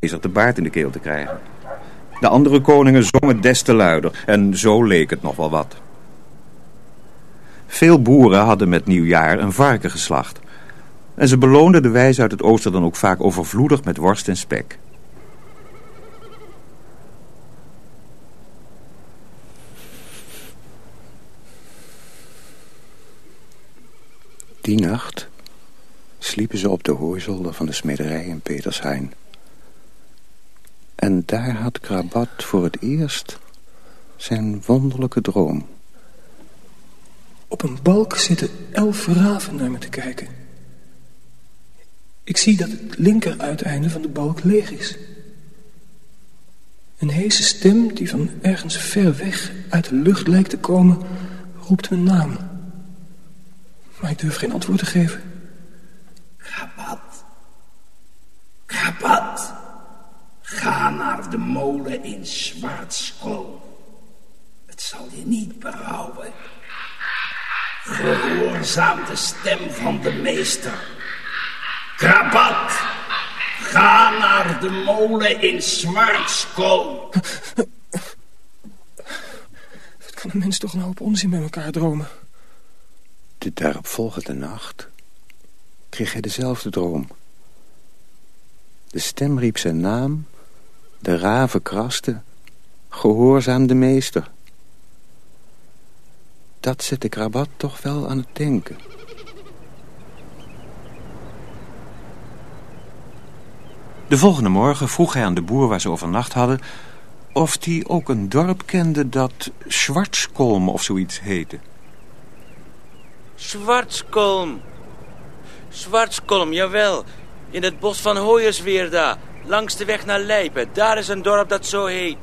er de baard in de keel te krijgen. De andere koningen zongen des te luider en zo leek het nog wel wat. Veel boeren hadden met nieuwjaar een varken geslacht. En ze beloonden de wijze uit het oosten dan ook vaak overvloedig met worst en spek. Die nacht sliepen ze op de hooizolder van de smederij in Petersheim. En daar had Krabat voor het eerst zijn wonderlijke droom. Op een balk zitten elf raven naar me te kijken. Ik zie dat het linkeruiteinde van de balk leeg is. Een heese stem die van ergens ver weg uit de lucht lijkt te komen, roept mijn naam. Maar ik durf geen antwoord te geven. Krabat. Krabat. Ga naar de molen in Zwartskool. Het zal je niet berouwen. Gehoorzaam de stem van de meester. Krabat, ga naar de molen in Zwartskool. Wat kan een mens toch een hoop onzin met elkaar dromen? De daaropvolgende nacht kreeg hij dezelfde droom. De stem riep zijn naam, de raven krasten, gehoorzaam de meester. Dat zette Krabat toch wel aan het denken. De volgende morgen vroeg hij aan de boer waar ze overnacht hadden... of die ook een dorp kende dat Schwarzkolm of zoiets heette. Schwarzkolm. Schwarzkolm, jawel. In het bos van Hoyersweerda, langs de weg naar Lijpen. Daar is een dorp dat zo heet.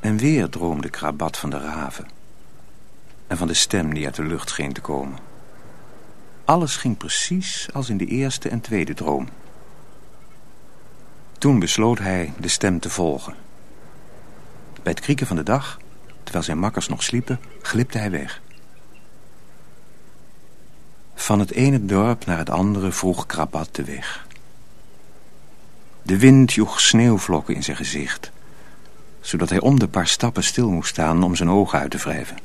En weer droomde Krabat van de raven. En van de stem die uit de lucht scheen te komen. Alles ging precies als in de eerste en tweede droom. Toen besloot hij de stem te volgen. Bij het krieken van de dag, terwijl zijn makkers nog sliepen, glipte hij weg. Van het ene dorp naar het andere vroeg Krabat de weg. De wind joeg sneeuwvlokken in zijn gezicht zodat hij om de paar stappen stil moest staan om zijn ogen uit te wrijven.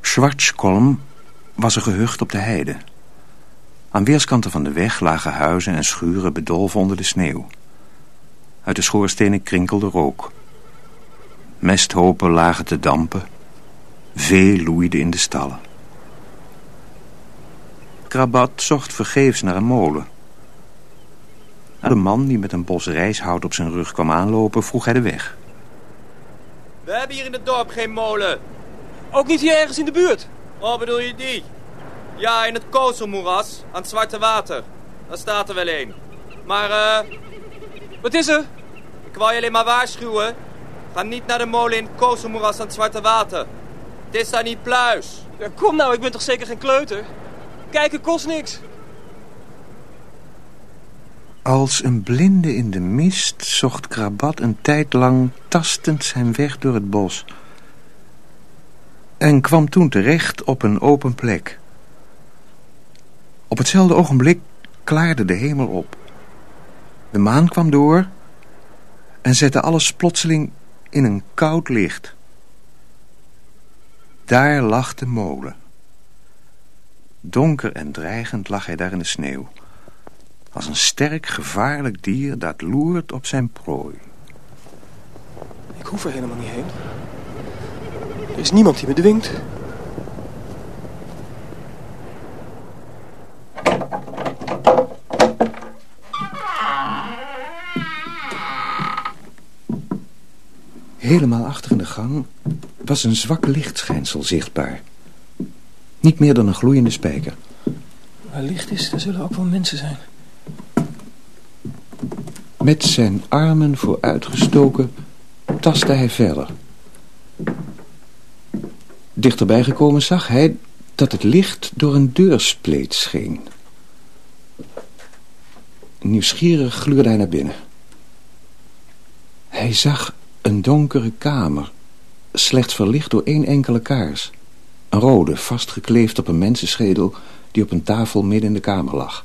Schwarzkolm was een gehucht op de heide. Aan weerskanten van de weg lagen huizen en schuren bedolven onder de sneeuw. Uit de schoorstenen krinkelde rook. Mesthopen lagen te dampen. Vee loeide in de stallen. Krabat zocht vergeefs naar een molen. De man die met een bos rijshout op zijn rug kwam aanlopen, vroeg hij de weg. We hebben hier in het dorp geen molen. Ook niet hier ergens in de buurt? Oh, bedoel je die? Ja, in het Kozelmoeras, aan het Zwarte Water. Daar staat er wel een. Maar, eh... Wat is er? Ik wou je alleen maar waarschuwen. Ga niet naar de molen in het Kozelmoeras aan het Zwarte Water. Het is daar niet pluis. Ja, kom nou, ik ben toch zeker geen kleuter? Kijken kost niks. Als een blinde in de mist zocht Krabat een tijd lang tastend zijn weg door het bos. En kwam toen terecht op een open plek. Op hetzelfde ogenblik klaarde de hemel op. De maan kwam door en zette alles plotseling in een koud licht. Daar lag de molen. Donker en dreigend lag hij daar in de sneeuw als een sterk gevaarlijk dier dat loert op zijn prooi. Ik hoef er helemaal niet heen. Er is niemand die me dwingt. Helemaal achter in de gang was een zwak lichtschijnsel zichtbaar. Niet meer dan een gloeiende spijker. Waar licht is, daar zullen ook wel mensen zijn. Met zijn armen vooruitgestoken tastte hij verder. Dichterbij gekomen zag hij dat het licht door een deurspleet scheen. Nieuwsgierig gluurde hij naar binnen. Hij zag een donkere kamer, slechts verlicht door één enkele kaars. Een rode, vastgekleefd op een mensenschedel die op een tafel midden in de kamer lag.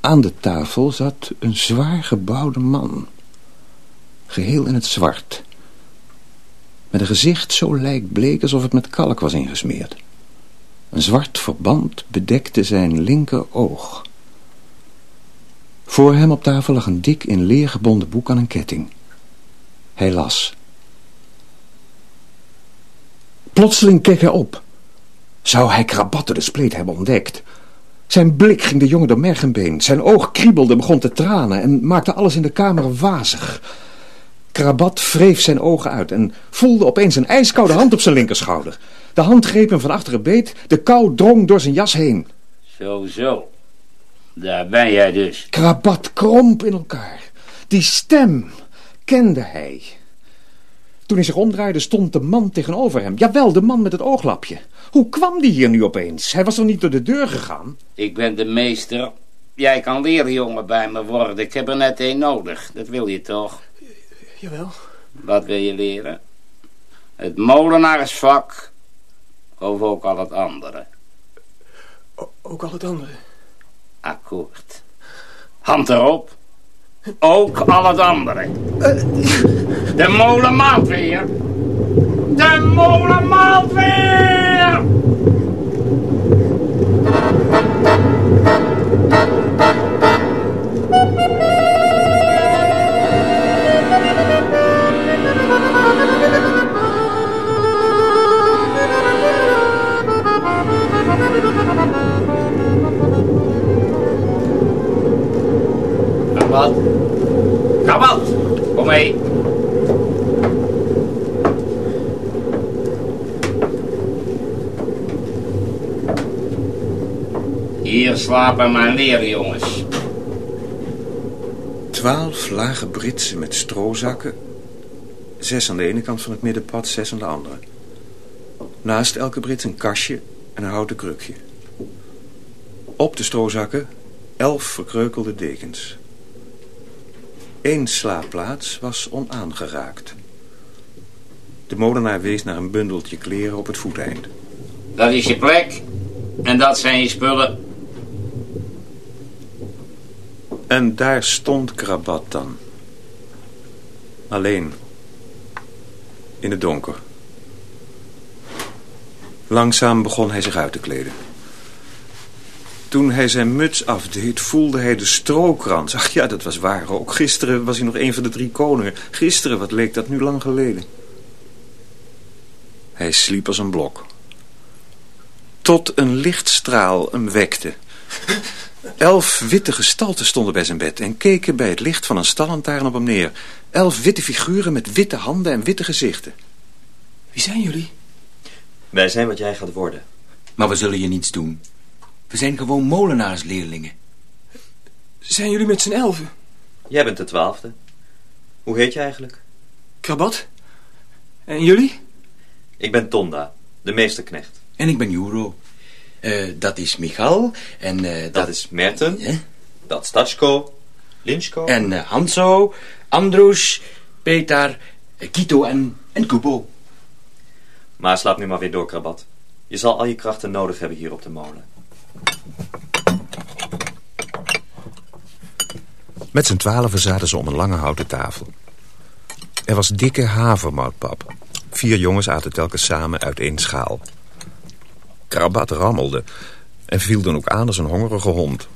Aan de tafel zat een zwaar gebouwde man. Geheel in het zwart. Met een gezicht zo lijkbleek alsof het met kalk was ingesmeerd. Een zwart verband bedekte zijn linker oog. Voor hem op tafel lag een dik in leer gebonden boek aan een ketting. Hij las. Plotseling keek hij op. Zou hij Krabat de spleet hebben ontdekt? Zijn blik ging de jongen door merg en been. Zijn oog kriebelde, begon te tranen en maakte alles in de kamer wazig. Krabat wreef zijn ogen uit en voelde opeens een ijskoude hand op zijn linkerschouder. De hand greep hem van achteren beet, de kou drong door zijn jas heen. Zo, zo. Daar ben jij dus. Krabat kromp in elkaar. Die stem kende hij. Toen hij zich omdraaide stond de man tegenover hem. Jawel, de man met het ooglapje. Hoe kwam die hier nu opeens? Hij was er niet door de deur gegaan? Ik ben de meester. Jij kan leerjongen bij me worden. Ik heb er net één nodig. Dat wil je toch? Jawel. Wat wil je leren? Het molenaarsvak of ook al het andere? O- ook al het andere. Akkoord. Hand erop. Ook al het andere. De molen maalt weer. De molen maalt weer! Kabat, kom mee. Hier slapen mijn leerjongens. Twaalf lage britsen met strozakken. Zes aan de ene kant van het middenpad, zes aan de andere. Naast elke brits een kastje en een houten krukje. Op de strozakken elf verkreukelde dekens. Eén slaapplaats was onaangeraakt. De molenaar wees naar een bundeltje kleren op het voeteind. Dat is je plek. En dat zijn je spullen. En daar stond Krabat dan. Alleen. In het donker. Langzaam begon hij zich uit te kleden. Toen hij zijn muts afdeed, voelde hij de strookrans. Ach ja, dat was waar ook. Gisteren was hij nog een van de drie koningen. Gisteren, wat leek dat nu lang geleden. Hij sliep als een blok. Tot een lichtstraal hem wekte. Elf witte gestalten stonden bij zijn bed en keken bij het licht van een stallantaarn op hem neer. Elf witte figuren met witte handen en witte gezichten. Wie zijn jullie? Wij zijn wat jij gaat worden. Maar we zullen je niets doen. We zijn gewoon molenaarsleerlingen. Zijn jullie met z'n elfen? Jij bent de twaalfde. Hoe heet je eigenlijk? Krabat? En jullie? Ik ben Tonda, de meesterknecht. En ik ben Juro. Eh, dat is Michal. En eh, dat... Dat is Merten. Dat is Tachko. Linchko. En eh, Hanso, Androes, Peter, Kito en, en Kubo. Maar slaap nu maar weer door, Krabat. Je zal al je krachten nodig hebben hier op de molen. Met z'n twaalfen zaten ze om een lange houten tafel. Er was dikke havermoutpap. Vier jongens aten telkens samen uit één schaal. Krabat rammelde en viel dan ook aan als een hongerige hond.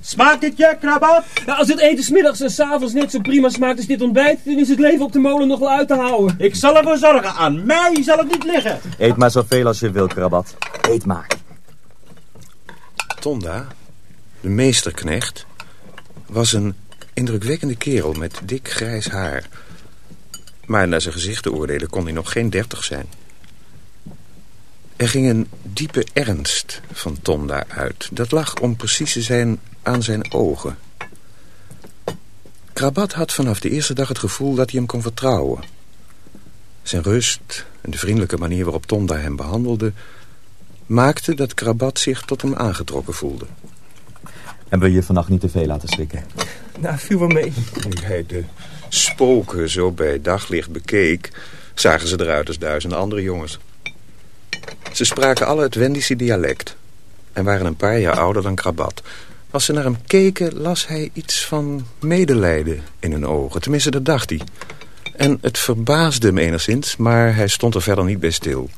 Smaakt het je, Krabat? Nou, als het eten 's middags en 's avonds net zo prima smaakt als dit ontbijt, dan is het leven op de molen nog wel uit te houden. Ik zal ervoor zorgen. Aan mij zal het niet liggen. Eet maar zoveel als je wil, Krabat. Eet maar. Tonda, de meesterknecht, was een indrukwekkende kerel met dik grijs haar. Maar naar zijn gezicht te oordelen kon hij nog geen dertig zijn. Er ging een diepe ernst van Tonda uit. Dat lag, om precies te zijn, aan zijn ogen. Krabat had vanaf de eerste dag het gevoel dat hij hem kon vertrouwen. Zijn rust en de vriendelijke manier waarop Tonda hem behandelde... maakte dat Krabat zich tot hem aangetrokken voelde. Hebben we je vannacht niet te veel laten schrikken? Nou, viel wel mee. Nu hij de spoken zo bij daglicht bekeek... zagen ze eruit als duizend andere jongens. Ze spraken alle het Wendische dialect... en waren een paar jaar ouder dan Krabat. Als ze naar hem keken, las hij iets van medelijden in hun ogen. Tenminste, dat dacht hij. En het verbaasde hem enigszins, maar hij stond er verder niet bij stil.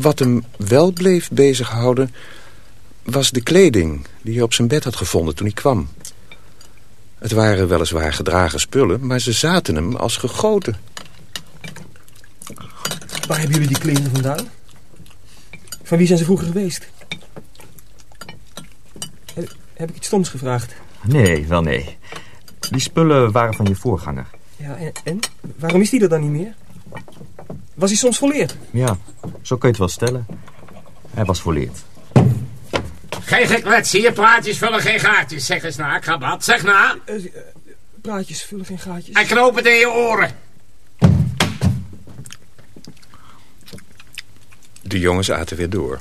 Wat hem wel bleef bezighouden was de kleding die hij op zijn bed had gevonden toen hij kwam. Het waren weliswaar gedragen spullen, maar ze zaten hem als gegoten. Waar hebben jullie die kleding vandaan? Van wie zijn ze vroeger geweest? Heb, heb ik iets stoms gevraagd? Nee, wel nee. Die spullen waren van je voorganger. Ja, en, en? Waarom is die er dan niet meer? Was hij soms volleerd? Ja, zo kun je het wel stellen. Hij was volleerd. Geen geklets hier, praatjes vullen geen gaatjes. Zeg eens na, krabat, zeg na. Eh, eh, praatjes vullen geen gaatjes. En knoop het in je oren. De jongens aten weer door.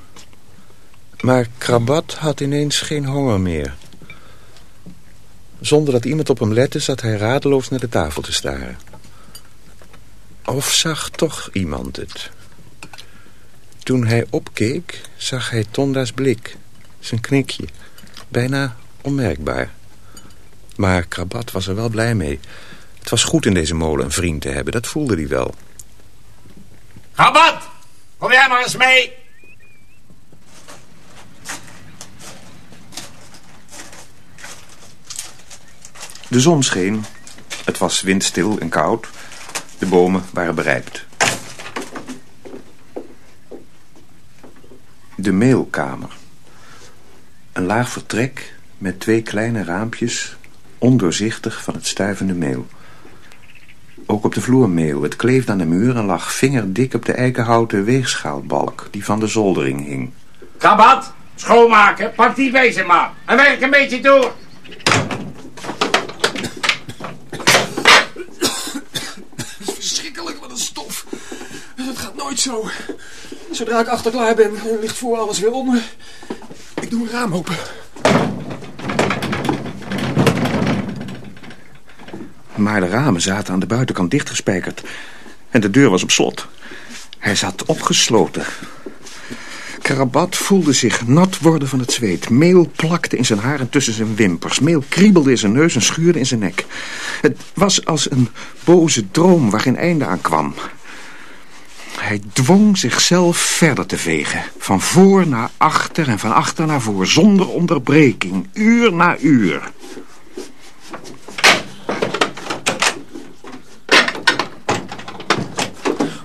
Maar Krabat had ineens geen honger meer. Zonder dat iemand op hem lette, zat hij radeloos naar de tafel te staren. Of zag toch iemand het? Toen hij opkeek, zag hij Tonda's blik, zijn knikje, bijna onmerkbaar. Maar Krabat was er wel blij mee. Het was goed in deze molen een vriend te hebben, dat voelde hij wel. Krabat, kom jij maar eens mee. De zon scheen. Het was windstil en koud. De bomen waren berijpt. De meelkamer. Een laag vertrek met twee kleine raampjes, ondoorzichtig van het stuivende meel. Ook op de vloer meel. Het kleefde aan de muur en lag vingerdik op de eikenhouten weegschaalbalk die van de zoldering hing. Krabat, schoonmaken, pak die bezem maar. En werk een beetje door. Verschrikkelijk, wat een stof. Dat gaat nooit zo. Zodra ik achter klaar ben, ligt voor alles weer onder. Ik doe een raam open. Maar de ramen zaten aan de buitenkant dichtgespijkerd. En de deur was op slot. Hij zat opgesloten. Karabat voelde zich nat worden van het zweet. Meel plakte in zijn haar en tussen zijn wimpers. Meel kriebelde in zijn neus en schuurde in zijn nek. Het was als een boze droom waar geen einde aan kwam. Hij dwong zichzelf verder te vegen. Van voor naar achter en van achter naar voor. Zonder onderbreking. Uur na uur.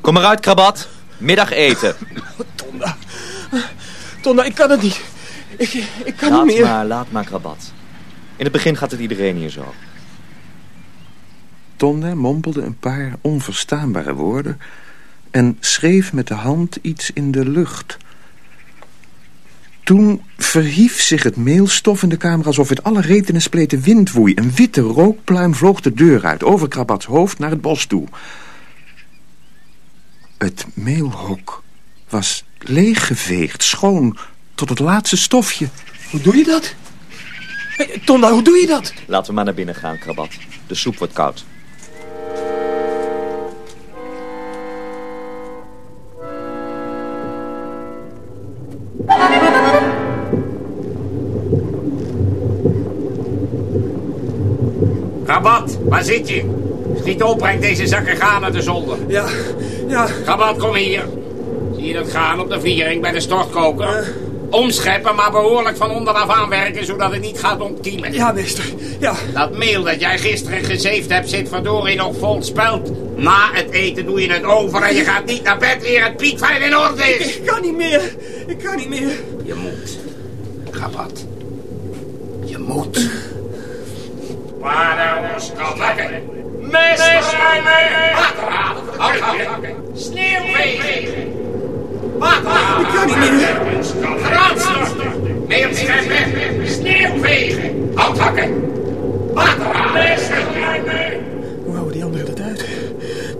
Kom eruit, Krabat. Middageten. Tonda. Tonda, ik kan het niet. Ik, ik kan Laat niet meer. maar, laat maar, Krabat. In het begin gaat het iedereen hier zo. Tonda mompelde een paar onverstaanbare woorden... en schreef met de hand iets in de lucht. Toen verhief zich het meelstof in de kamer... alsof het alle reten en spleten wind woei. Een witte rookpluim vloog de deur uit... over Krabats hoofd naar het bos toe. Het meelhok was leeggeveegd, schoon... tot het laatste stofje. Hoe doe je dat? Hey, Tonda, hoe doe je dat? Laten we maar naar binnen gaan, Krabat. De soep wordt koud. Waar zit je? Schiet op, breng deze zakken gaan naar de zolder. Ja, ja. Krabat, kom hier. Zie je dat gaan op de viering bij de stortkoker? Omscheppen, maar behoorlijk van onderaf aanwerken, zodat het niet gaat ontkiemen. Ja, meester. Ja. Dat meel dat jij gisteren gezeefd hebt, zit verdorie nog vol speld. Na het eten doe je het over en je gaat niet naar bed eer het piekfijn in orde is. Ik kan niet meer. Ik kan niet meer. Je moet. Krabat. Je moet. Waar ons kan lekker. Messtruimen. Water halen. Afhakken. Sneeuw vegen. Water halen. Ik kan niet meer. Graanstorten. Meel scheppen. Sneeuw vegen. Hout hakken. Water halen. Messtruimen. Hoe houden die anderen dat uit?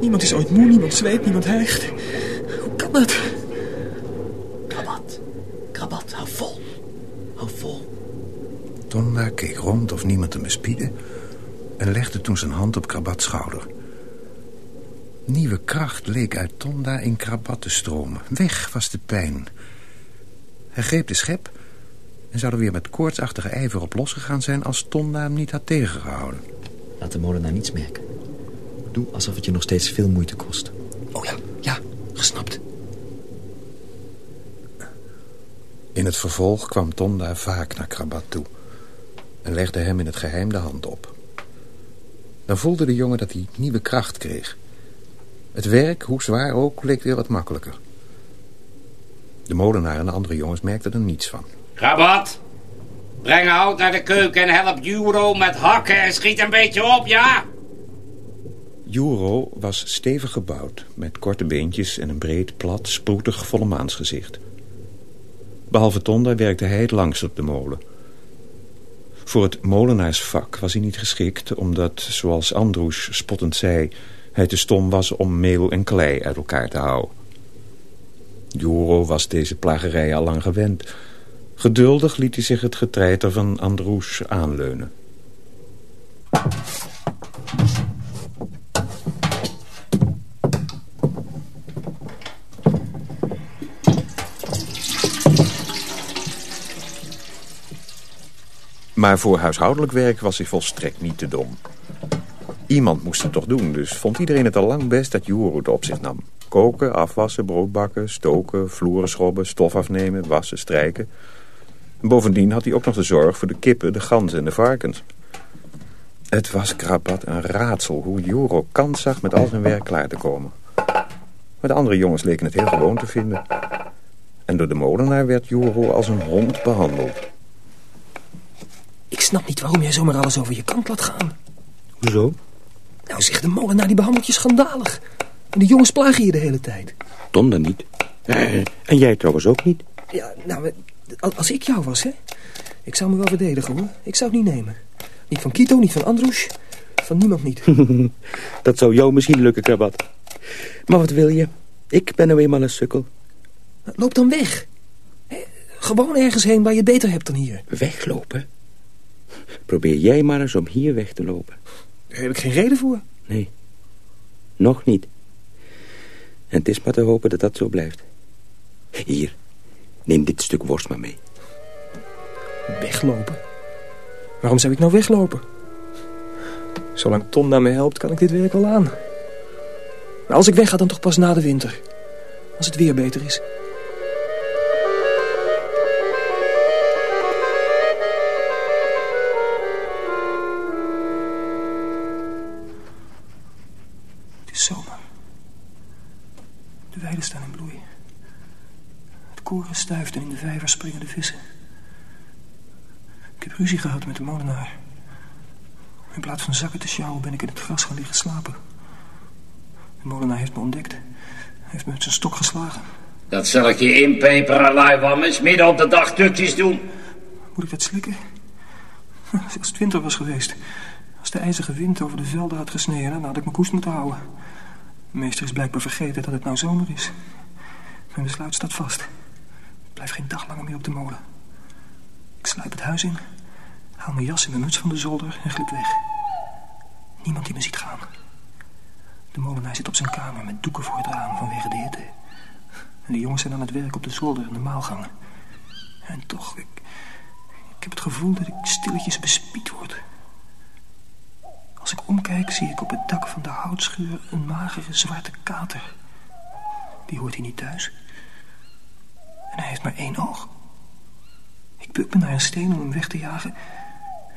Niemand is ooit moe, niemand zweet, niemand hijgt. Hoe kan dat? Krabat. Krabat, hou vol. Hou vol. Keek rond of niemand hem bespiedde... en legde toen zijn hand op Krabats schouder. Nieuwe kracht leek uit Tonda in Krabat te stromen. Weg was de pijn. Hij greep de schep en zou er weer met koortsachtige ijver op losgegaan zijn als Tonda hem niet had tegengehouden. Laat de molenaar niets merken. Doe alsof het je nog steeds veel moeite kost. Oh ja, ja, gesnapt. In het vervolg kwam Tonda vaak naar Krabat toe en legde hem in het geheim de hand op. Dan voelde de jongen dat hij nieuwe kracht kreeg. Het werk, hoe zwaar ook, leek weer wat makkelijker. De molenaar en de andere jongens merkten er niets van. Rabat, breng hout naar de keuken en help Juro met hakken en schiet een beetje op, ja? Juro was stevig gebouwd, met korte beentjes en een breed, plat, sproetig vollemaansgezicht. Behalve Tonda werkte hij het langst op de molen. Voor het molenaarsvak was hij niet geschikt, omdat, zoals Androes spottend zei... hij te stom was om meel en klei uit elkaar te houden. Juro was deze plagerij al lang gewend. Geduldig liet hij zich het getreiter van Androes aanleunen. Maar voor huishoudelijk werk was hij volstrekt niet te dom. Iemand moest het toch doen, dus vond iedereen het al lang best dat Juro het op zich nam. Koken, afwassen, brood bakken, stoken, vloeren schrobben, stof afnemen, wassen, strijken. En bovendien had hij ook nog de zorg voor de kippen, de ganzen en de varkens. Het was Krabat een raadsel hoe Juro kans zag met al zijn werk klaar te komen. Maar de andere jongens leken het heel gewoon te vinden. En door de molenaar werd Juro als een hond behandeld. Ik snap niet waarom jij zomaar alles over je kant laat gaan. Hoezo? Nou, zeg de molenaar, die behandelt je schandalig. En de jongens plagen je de hele tijd. Tom dan niet. Eh, en jij trouwens ook niet. Ja, nou, als ik jou was, hè. Ik zou me wel verdedigen, hoor. Ik zou het niet nemen. Niet van Kito, niet van Androes. Van niemand niet. dat zou jou misschien lukken, Krabat. Maar wat wil je? Ik ben nou eenmaal een sukkel. Loop dan weg. Gewoon ergens heen waar je beter hebt dan hier. Weglopen? Probeer jij maar eens om hier weg te lopen. Daar heb ik geen reden voor. Nee, nog niet. En het is maar te hopen dat dat zo blijft. Hier, neem dit stuk worst maar mee. Weglopen? Waarom zou ik nou weglopen? Zolang Tom naar me helpt, kan ik dit werk wel aan. Maar als ik wegga, dan toch pas na de winter. Als het weer beter is. Is zomer. De weiden staan in bloei. Het koren stuift en in de vijver springen de vissen. Ik heb ruzie gehad met de molenaar. In plaats van zakken te sjouwen ben ik in het gras gaan liggen slapen. De molenaar heeft me ontdekt. Hij heeft me met zijn stok geslagen. Dat zal ik je inpeperen, luiwammers. Midden op de dag tukjes doen. Moet ik dat slikken? Als het winter was geweest. Als de ijzige wind over de velden had gesneden... dan had ik mijn koest moeten houden. De meester is blijkbaar vergeten dat het nou zomer is. Mijn besluit staat vast. Ik blijf geen dag langer meer op de molen. Ik sluip het huis in, haal mijn jas en mijn muts van de zolder en glip weg. Niemand die me ziet gaan. De molenaar zit op zijn kamer met doeken voor het raam vanwege de hitte. En de jongens zijn aan het werk op de zolder en de maalgangen. En toch, ik, ik heb het gevoel dat ik stilletjes bespied word. Als ik omkijk, zie ik op het dak van de houtschuur een magere zwarte kater. Die hoort hier niet thuis. En hij heeft maar één oog. Ik buk me naar een steen om hem weg te jagen...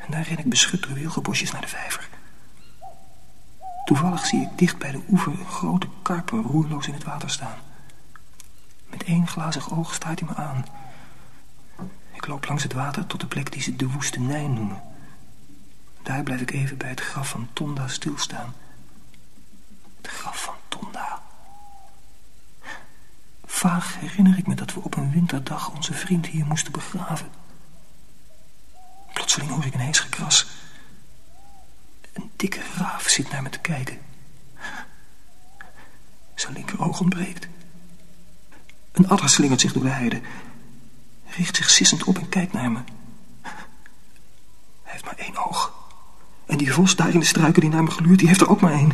en daar ren ik beschut door wilgenbosjes naar de vijver. Toevallig zie ik dicht bij de oever een grote karper roerloos in het water staan. Met één glazig oog staat hij me aan. Ik loop langs het water tot de plek die ze de woestenij noemen. Daar blijf ik even bij het graf van Tonda stilstaan. Het graf van Tonda. Vaag herinner ik me dat we op een winterdag onze vriend hier moesten begraven. Plotseling hoor ik een hees gekras. Een dikke raaf zit naar me te kijken. Zijn linkeroog ontbreekt. Een adder slingert zich door de heide. Richt zich sissend op en kijkt naar me. Hij heeft maar één oog. En die vos daar in de struiken die naar me gluurt, die heeft er ook maar één.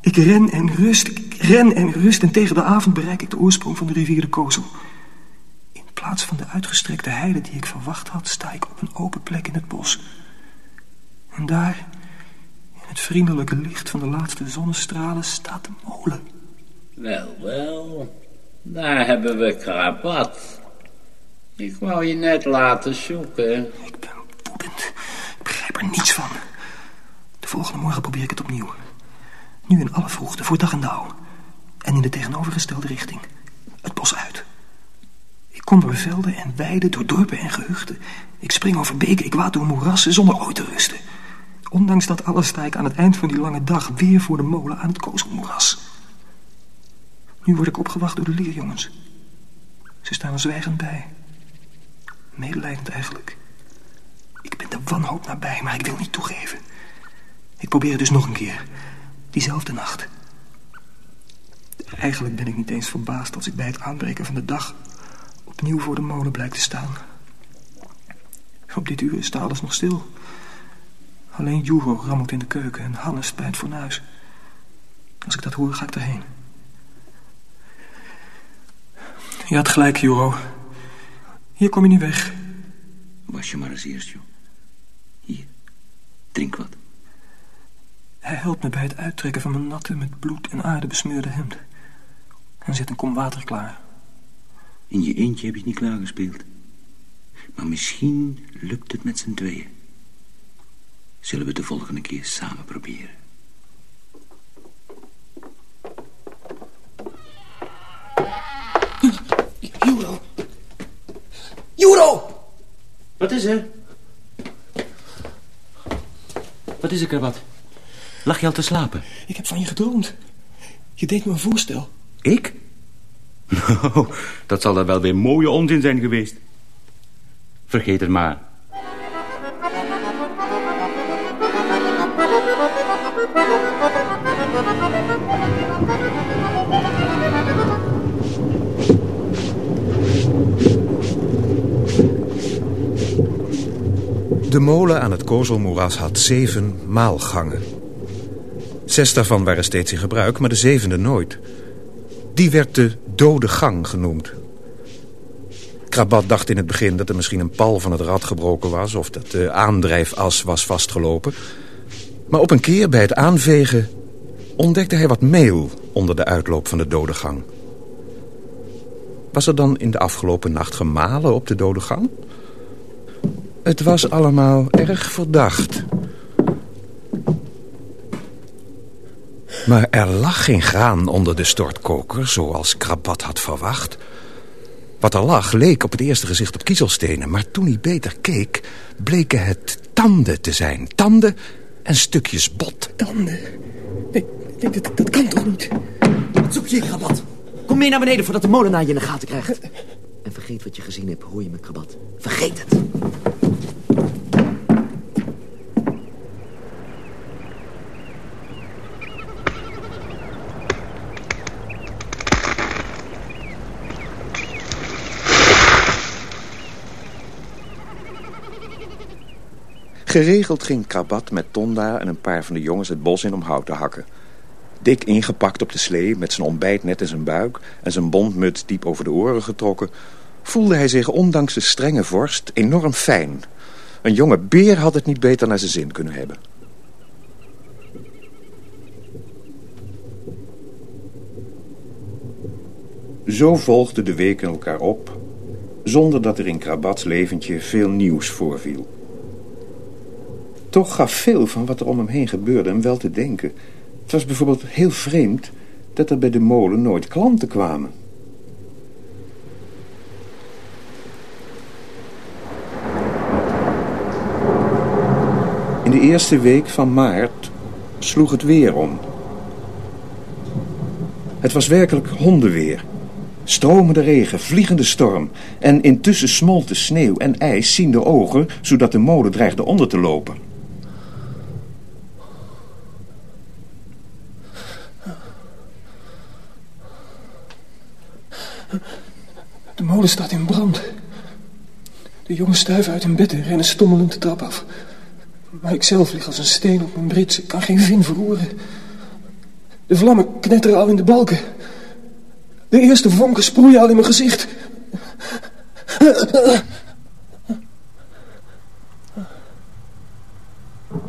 Ik ren en rust, ik ren en rust en tegen de avond bereik ik de oorsprong van de rivier de Kozel. In plaats van de uitgestrekte heide die ik verwacht had... sta ik op een open plek in het bos. En daar, in het vriendelijke licht van de laatste zonnestralen, staat de molen. Wel, wel. Daar hebben we krabat. Ik wou je net laten zoeken. Ik ben woedend. Er niets van. De volgende morgen probeer ik het opnieuw. Nu in alle vroegte, voor dag en dauw. En in de tegenovergestelde richting. Het bos uit. Ik kom door velden en weiden, door dorpen en gehuchten. Ik spring over beken, ik waad door moerassen zonder ooit te rusten. Ondanks dat alles sta ik aan het eind van die lange dag weer voor de molen aan het kozelmoeras. Nu word ik opgewacht door de leerjongens. Ze staan er zwijgend bij. Medelijdend eigenlijk. Ik ben de wanhoop nabij, maar ik wil niet toegeven. Ik probeer het dus nog een keer. Diezelfde nacht. Eigenlijk ben ik niet eens verbaasd als ik bij het aanbreken van de dag opnieuw voor de molen blijk te staan. Op dit uur is alles nog stil. Alleen Juro rammelt in de keuken en Hannes bij het fornuis. Als ik dat hoor, ga ik erheen. Je had gelijk, Juro. Hier kom je niet weg. Was je maar eens eerst, joh. Drink wat. Hij helpt me bij het uittrekken van mijn natte, met bloed en aarde besmeurde hemd. En zet een kom water klaar. In je eentje heb je het niet klaargespeeld. Maar misschien lukt het met z'n tweeën. Zullen we het de volgende keer samen proberen? Juro! Juro! Wat is er? Wat is er, Krabat? Lag je al te slapen? Ik heb van je gedroomd. Je deed me een voorstel. Ik? Nou, dat zal dan wel weer mooie onzin zijn geweest. Vergeet het maar. De molen aan het Kozelmoeras had zeven maalgangen. Zes daarvan waren steeds in gebruik, maar de zevende nooit. Die werd de dode gang genoemd. Krabat dacht in het begin dat er misschien een pal van het rad gebroken was... of dat de aandrijfas was vastgelopen. Maar op een keer bij het aanvegen ontdekte hij wat meel onder de uitloop van de dode gang. Was er dan in de afgelopen nacht gemalen op de dode gang? Het was allemaal erg verdacht. Maar er lag geen graan onder de stortkoker, zoals Krabat had verwacht. Wat er lag leek op het eerste gezicht op kiezelstenen... maar toen hij beter keek, bleken het tanden te zijn. Tanden en stukjes bot. Tanden? Nee, nee dat, dat kan toch niet? Wat zoek je, Krabat? Kom mee naar beneden voordat de molenaar je in de gaten krijgt. En vergeet wat je gezien hebt, hoor je me, Krabat. Vergeet het. Geregeld ging Krabat met Tonda en een paar van de jongens het bos in om hout te hakken. Dik ingepakt op de slee, met zijn ontbijt net in zijn buik... en zijn bondmuts diep over de oren getrokken... voelde hij zich ondanks de strenge vorst enorm fijn. Een jonge beer had het niet beter naar zijn zin kunnen hebben. Zo volgden de weken elkaar op... zonder dat er in Krabats leventje veel nieuws voorviel. Toch gaf veel van wat er om hem heen gebeurde hem wel te denken. Het was bijvoorbeeld heel vreemd dat er bij de molen nooit klanten kwamen. In de eerste week van maart sloeg het weer om. Het was werkelijk hondenweer. Stromende regen, vliegende storm. En intussen smolt sneeuw en ijs zien de ogen... zodat de molen dreigde onder te lopen. De molen staat in brand. De jongens stuiven uit hun bed en rennen stommelend de trap af. Maar ik zelf lig als een steen op mijn brits. Ik kan geen vin verroeren. De vlammen knetteren al in de balken. De eerste vonken sproeien al in mijn gezicht.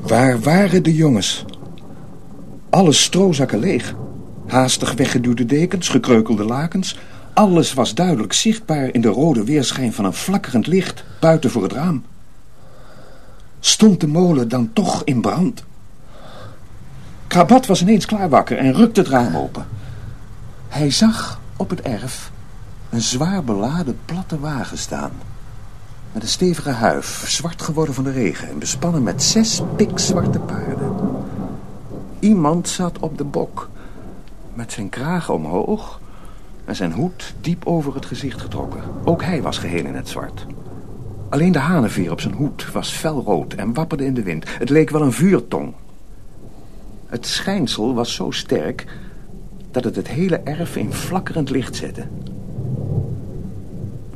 Waar waren de jongens? Alle strozakken leeg. Haastig weggeduwde dekens, gekreukelde lakens. Alles was duidelijk zichtbaar in de rode weerschijn van een flakkerend licht buiten voor het raam. Stond de molen dan toch in brand? Krabat was ineens klaar wakker en rukte het raam open. Hij zag op het erf een zwaar beladen platte wagen staan. Met een stevige huif, zwart geworden van de regen... en bespannen met zes pikzwarte paarden. Iemand zat op de bok, met zijn kraag omhoog... en zijn hoed diep over het gezicht getrokken. Ook hij was geheel in het zwart. Alleen de hanenveer op zijn hoed was felrood en wapperde in de wind. Het leek wel een vuurtong. Het schijnsel was zo sterk dat het het hele erf in flakkerend licht zette.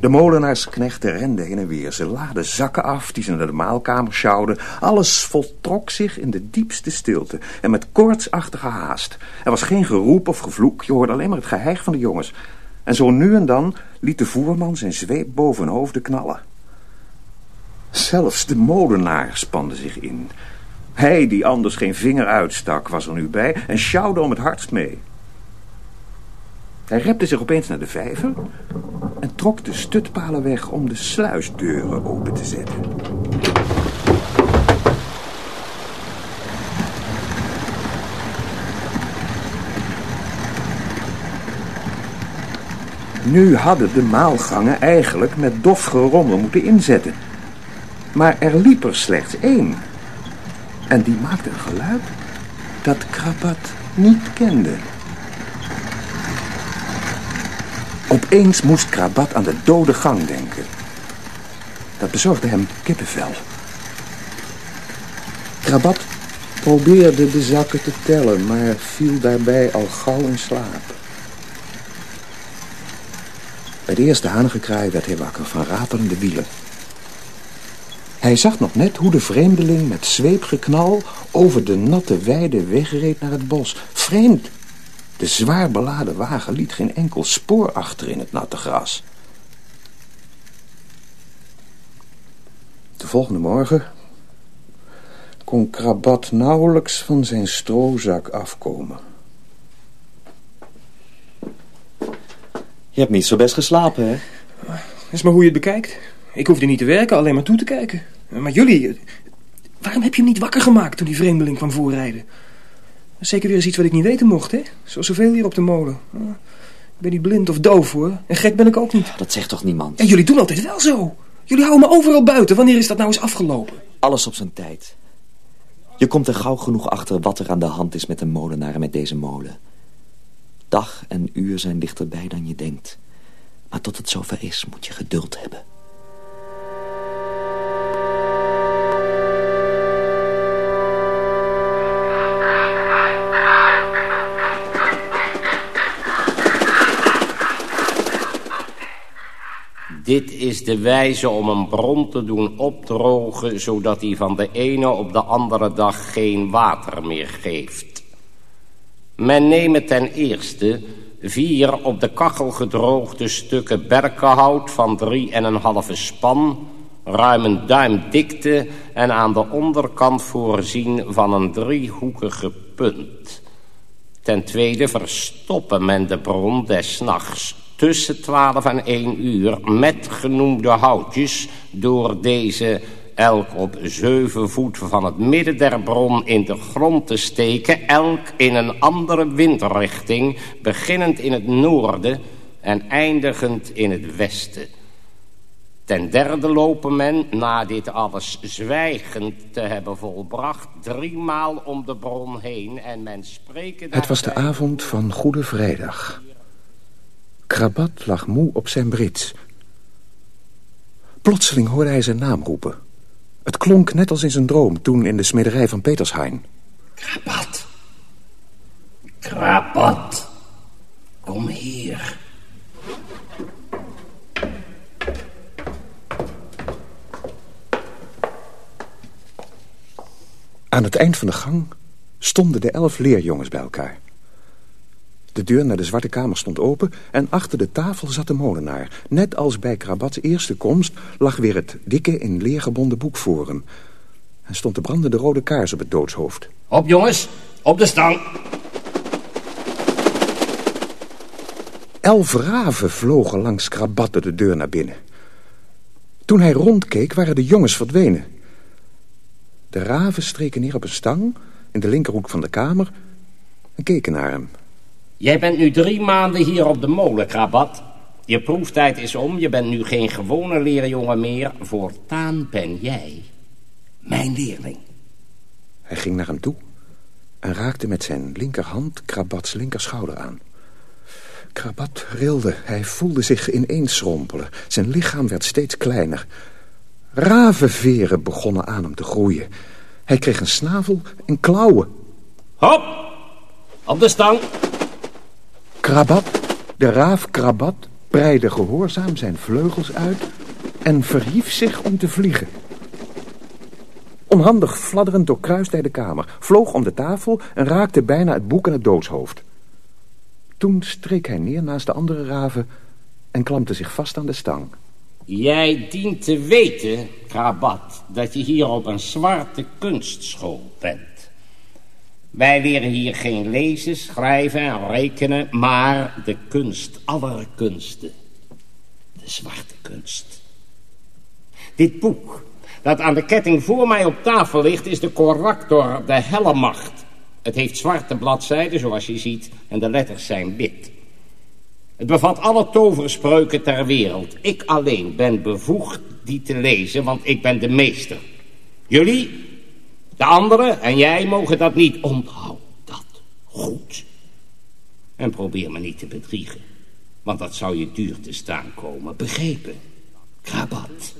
De molenaarsknechten renden heen en weer. Ze laden zakken af die ze naar de maalkamer sjouwden. Alles voltrok zich in de diepste stilte en met koortsachtige haast. Er was geen geroep of gevloek, je hoorde alleen maar het geheig van de jongens. En zo nu en dan liet de voerman zijn zweep boven hun hoofden knallen. Zelfs de molenaar spande zich in. Hij, die anders geen vinger uitstak, was er nu bij en sjouwde om het hardst mee. Hij repte zich opeens naar de vijver en trok de stutpalen weg om de sluisdeuren open te zetten. Nu hadden de maalgangen eigenlijk met dof gerommel moeten inzetten. Maar er liep er slechts één. En die maakte een geluid dat Krabat niet kende. Opeens moest Krabat aan de dode gang denken. Dat bezorgde hem kippenvel. Krabat probeerde de zakken te tellen, maar viel daarbij al gauw in slaap. Bij de eerste hanengekraai werd hij wakker van ratelende wielen. Hij zag nog net hoe de vreemdeling met zweepgeknal over de natte weide wegreed naar het bos. Vreemd, de zwaar beladen wagen liet geen enkel spoor achter in het natte gras. De volgende morgen kon Krabat nauwelijks van zijn strozak afkomen. Je hebt niet zo best geslapen, hè? Is maar hoe je het bekijkt. Ik hoefde niet te werken, alleen maar toe te kijken. Maar jullie, waarom heb je hem niet wakker gemaakt toen die vreemdeling kwam voorrijden? Zeker weer eens iets wat ik niet weten mocht, hè? Zoals zoveel hier op de molen. Ik ben niet blind of doof, hoor. En gek ben ik ook niet. Dat zegt toch niemand? En jullie doen altijd wel zo. Jullie houden me overal buiten. Wanneer is dat nou eens afgelopen? Alles op zijn tijd. Je komt er gauw genoeg achter wat er aan de hand is met de molenaar en met deze molen. Dag en uur zijn dichterbij dan je denkt. Maar tot het zover is, moet je geduld hebben. Dit is de wijze om een bron te doen opdrogen... zodat hij van de ene op de andere dag geen water meer geeft. Men neemt ten eerste vier op de kachel gedroogde stukken berkenhout... van drie en een halve span, ruim een duim dikte... en aan de onderkant voorzien van een driehoekige punt. Ten tweede verstoppen men de bron des nachts tussen 12 en 1 uur met genoemde houtjes door deze elk op zeven voet van het midden der bron in de grond te steken, elk in een andere windrichting, beginnend in het noorden en eindigend in het westen. Ten derde lopen men, na dit alles zwijgend te hebben volbracht, driemaal om de bron heen en men spreken... Het was de avond van Goede Vrijdag. Krabat lag moe op zijn brits. Plotseling hoorde hij zijn naam roepen. Het klonk net als in zijn droom toen in de smederij van Petershain. Krabat. Krabat. Kom hier. Aan het eind van de gang stonden de elf leerjongens bij elkaar. De deur naar de zwarte kamer stond open en achter de tafel zat de molenaar. Net als bij Krabats eerste komst lag weer het dikke in leer gebonden boek voor hem. En stond de brandende rode kaars op het doodshoofd. Op jongens, op de stang. Elf raven vlogen langs Krabat de deur naar binnen. Toen hij rondkeek waren de jongens verdwenen. De raven streken neer op een stang in de linkerhoek van de kamer en keken naar hem. Jij bent nu drie maanden hier op de molen, Krabat. Je proeftijd is om, je bent nu geen gewone leerjongen meer. Voortaan ben jij mijn leerling. Hij ging naar hem toe en raakte met zijn linkerhand Krabats linkerschouder aan. Krabat rilde, hij voelde zich ineensrompelen. Zijn lichaam werd steeds kleiner. Ravenveren begonnen aan hem te groeien. Hij kreeg een snavel en klauwen. Hop, op de stang. Krabat, de raaf Krabat, breidde gehoorzaam zijn vleugels uit en verhief zich om te vliegen. Onhandig fladderend doorkruiste hij de kamer, vloog om de tafel en raakte bijna het boek en het doodshoofd. Toen streek hij neer naast de andere raven en klampte zich vast aan de stang. Jij dient te weten, Krabat, dat je hier op een zwarte kunstschool bent. Wij leren hier geen lezen, schrijven en rekenen, maar de kunst aller kunsten. De zwarte kunst. Dit boek, dat aan de ketting voor mij op tafel ligt, is de corrector, de helle macht. Het heeft zwarte bladzijden, zoals je ziet, en de letters zijn wit. Het bevat alle toverspreuken ter wereld. Ik alleen ben bevoegd die te lezen, want ik ben de meester. Jullie, de anderen en jij mogen dat niet. Onthoud dat goed. En probeer me niet te bedriegen, want dat zou je duur te staan komen. Begrepen? Krabat.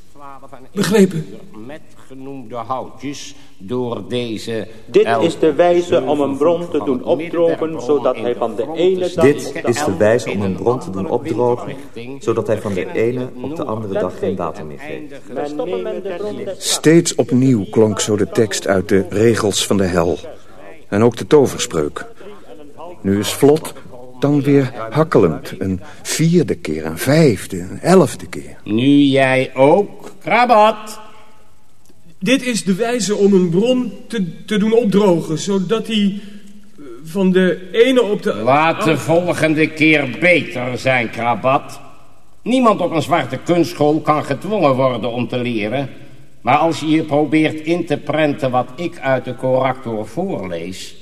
Begrepen. Met genoemde houtjes door deze... Dit is de wijze om een bron te doen opdrogen, zodat hij van de ene dag... Dit is de wijze om een bron te doen opdrogen, zodat hij van de ene op de andere dag geen water meer geeft. Steeds opnieuw klonk zo de tekst uit de regels van de hel. En ook de toverspreuk. Nu is vlot, dan weer hakkelend. Een vierde keer, een vijfde, een elfde keer. Nu jij ook, Krabat. Dit is de wijze om een bron te, te doen opdrogen, zodat hij eh, van de ene op de... Laat de volgende keer beter zijn, Krabat. Niemand op een zwarte kunstschool kan gedwongen worden om te leren. Maar als je hier probeert in te prenten wat ik uit de corrector voorlees...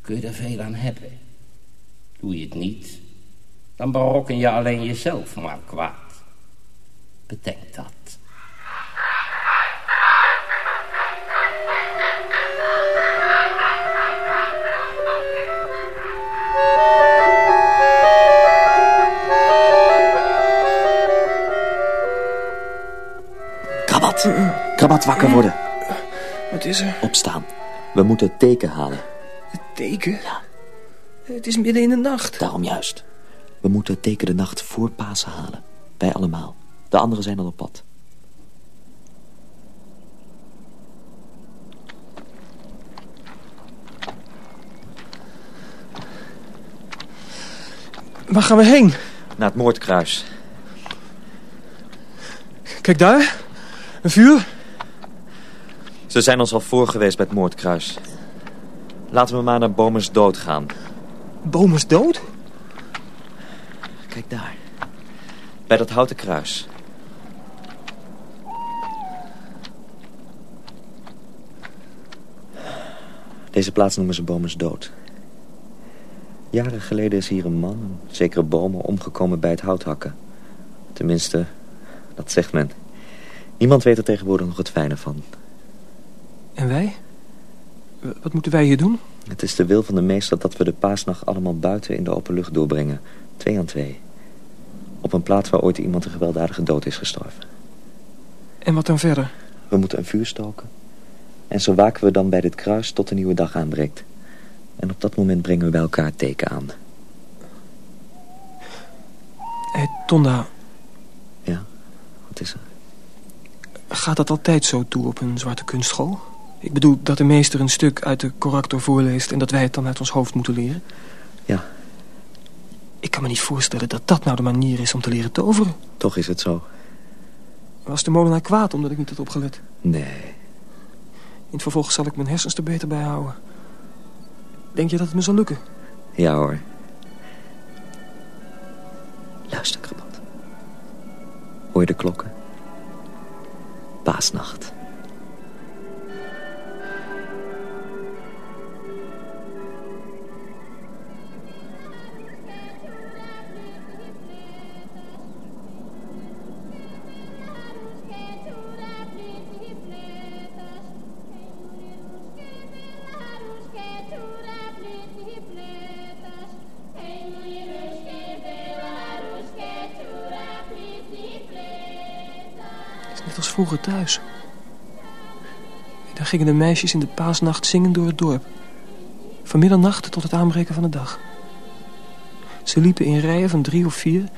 kun je er veel aan hebben. Doe je het niet, dan berokken je alleen jezelf maar kwaad. Bedenk dat. Krabat, Krabat wakker worden. Wat is er? Opstaan. We moeten het teken halen. Het teken? Ja. Het is midden in de nacht. Daarom juist. We moeten het teken de nacht voor Pasen halen. Wij allemaal. De anderen zijn al op pad. Waar gaan we heen? Naar het moordkruis. Kijk daar. Een vuur. Ze zijn ons al voor geweest bij het moordkruis. Laten we maar naar Bomers dood gaan. Boom is dood? Kijk daar. Bij dat houten kruis. Deze plaats noemen ze Bomers dood. Jaren geleden is hier een man, een zekere bomen, omgekomen bij het houthakken. Tenminste, dat zegt men. Niemand weet er tegenwoordig nog het fijne van. En wij? Wat moeten wij hier doen? Het is de wil van de meester dat we de paasnacht allemaal buiten in de open lucht doorbrengen. Twee aan twee. Op een plaats waar ooit iemand een gewelddadige dood is gestorven. En wat dan verder? We moeten een vuur stoken. En zo waken we dan bij dit kruis tot de nieuwe dag aanbreekt. En op dat moment brengen we bij elkaar het teken aan. Hé, hey, Tonda. Ja, wat is er? Gaat dat altijd zo toe op een zwarte kunstschool? Ik bedoel dat de meester een stuk uit de corrector voorleest... en dat wij het dan uit ons hoofd moeten leren? Ja. Ik kan me niet voorstellen dat dat nou de manier is om te leren toveren. Toch is het zo. Was de molenaar kwaad omdat ik niet had opgelet? Nee. In het vervolg zal ik mijn hersens er beter bij houden. Denk je dat het me zal lukken? Ja hoor. Luister, Krabat. Hoor je de klokken? Spaßnacht. Paasnacht. vroeger thuis. Daar gingen de meisjes in de paasnacht zingen door het dorp. Van middernacht tot het aanbreken van de dag. Ze liepen in rijen van drie of vier...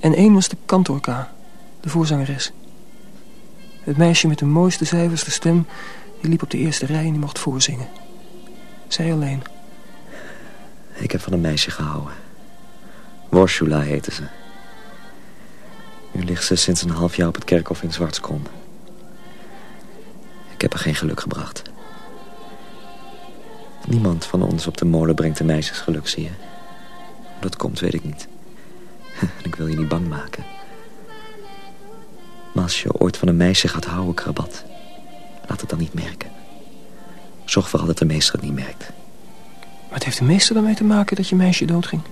en één was de kantorka, de voorzangeres. Het meisje met de mooiste zuiverste stem... die liep op de eerste rij en die mocht voorzingen. Zij alleen. Ik heb van een meisje gehouden. Worshula heette ze. Nu ligt ze sinds een half jaar op het kerkhof in Zwartskom. Ik heb er geen geluk gebracht. Niemand van ons op de molen brengt de meisjes geluk, zie je. Hoe dat komt, weet ik niet. En ik wil je niet bang maken. Maar als je ooit van een meisje gaat houden, krabat... laat het dan niet merken. Zorg vooral dat de meester het niet merkt. Wat heeft de meester ermee te maken dat je meisje doodging?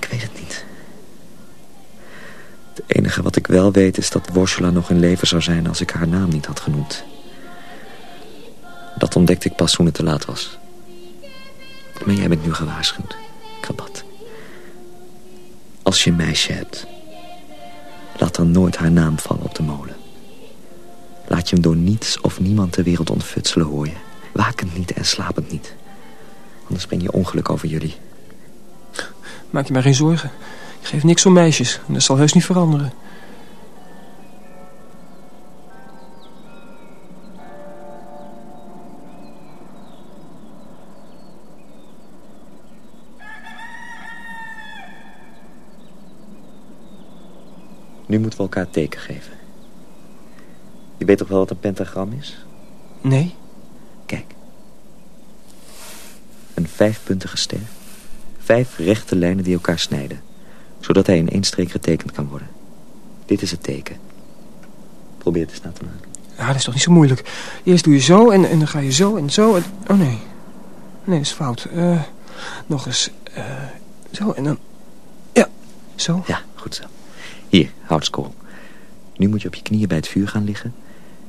Ik weet het niet. Het enige wat ik wel weet is dat Worsula nog in leven zou zijn als ik haar naam niet had genoemd. Dat ontdekte ik pas toen het te laat was. Maar jij bent nu gewaarschuwd, Krabat. Als je een meisje hebt, laat dan nooit haar naam vallen op de molen. Laat je hem door niets of niemand ter wereld ontfutselen, hoor je. Wakend niet en slapend niet. Anders breng je ongeluk over jullie. Maak je maar geen zorgen. Ik geef niks om meisjes. En dat zal heus niet veranderen. Nu moeten we elkaar teken geven. Je weet toch wel wat een pentagram is? Nee. Kijk. Een vijfpuntige ster vijf rechte lijnen die elkaar snijden. Zodat hij in één streek getekend kan worden. Dit is het teken. Probeer het eens na te maken. Ja, dat is toch niet zo moeilijk. Eerst doe je zo en, en dan ga je zo en zo. En... Oh nee. Nee, dat is fout. Uh, nog eens. Uh, zo en dan... Ja, zo. Ja, goed zo. Hier, houtskool. Nu moet je op je knieën bij het vuur gaan liggen.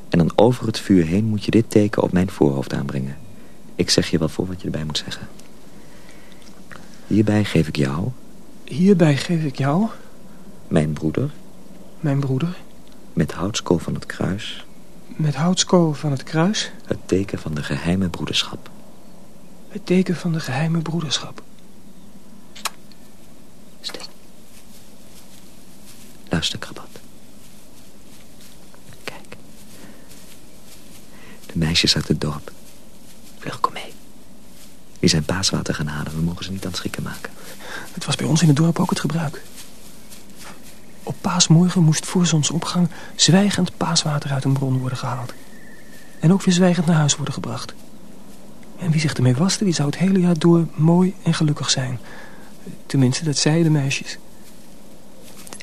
En dan over het vuur heen moet je dit teken op mijn voorhoofd aanbrengen. Ik zeg je wel voor wat je erbij moet zeggen. Hierbij geef ik jou... Hierbij geef ik jou... Mijn broeder. Mijn broeder. Met houtskool van het kruis. Met houtskool van het kruis. Het teken van de geheime broederschap. Het teken van de geheime broederschap. Luister, krabat. Kijk. De meisjes uit het dorp. Vlug, kom mee. Die zijn paaswater gaan halen. We mogen ze niet aan het schrikken maken. Het was bij ons in het dorp ook het gebruik. Op paasmorgen moest voor zonsopgang zwijgend paaswater uit een bron worden gehaald. En ook weer zwijgend naar huis worden gebracht. En wie zich ermee waste, die zou het hele jaar door mooi en gelukkig zijn. Tenminste, dat zeiden de meisjes.